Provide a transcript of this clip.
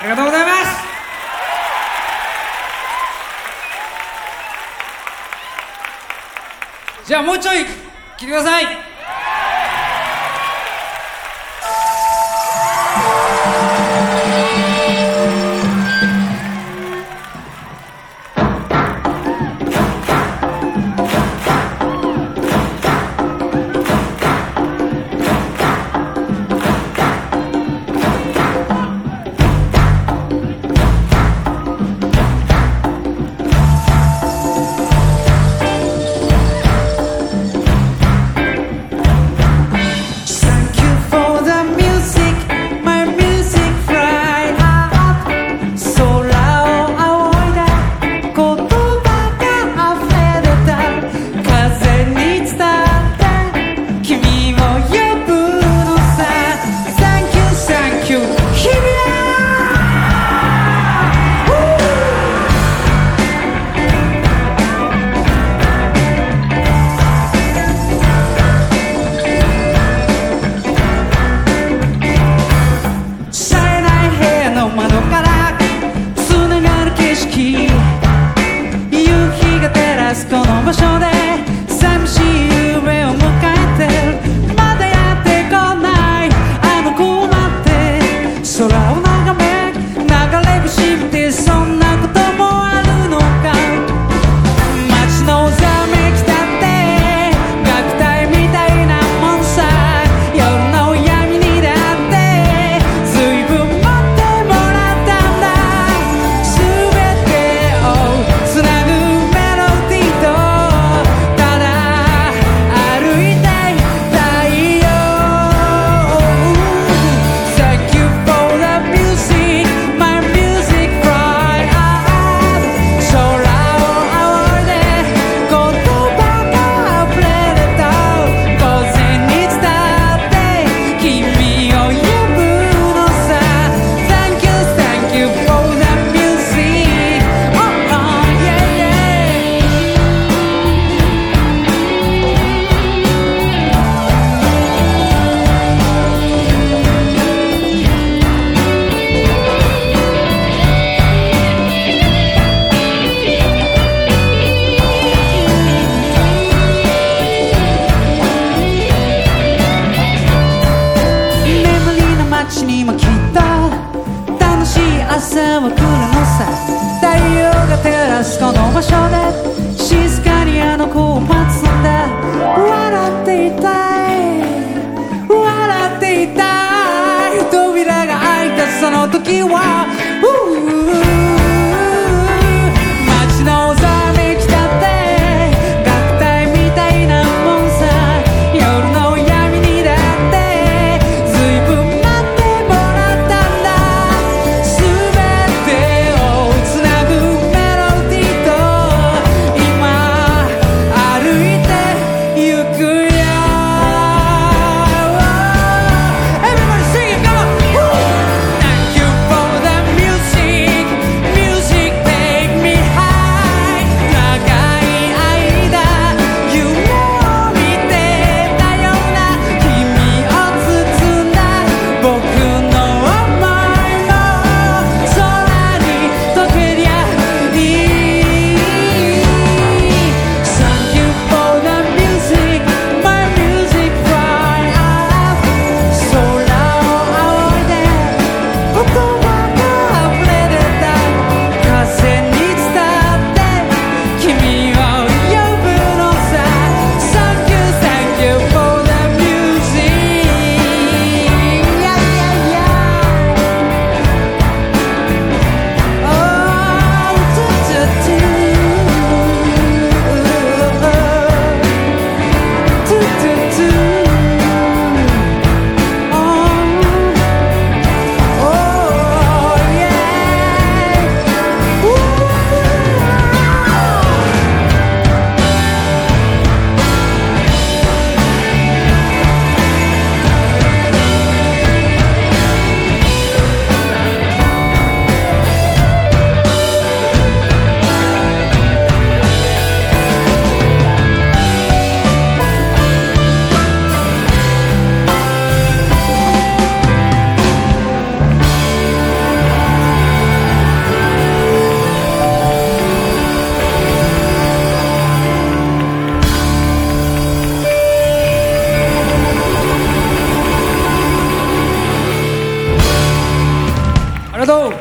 ありがとうございます。じゃあもうちょい聞いてください。場所で寂しい夢を迎えてまだやってこない。あの子だって空を場所で静かにあの子を待つんだ。笑っていたい。笑っていたい。扉が開いたその時は、りがとう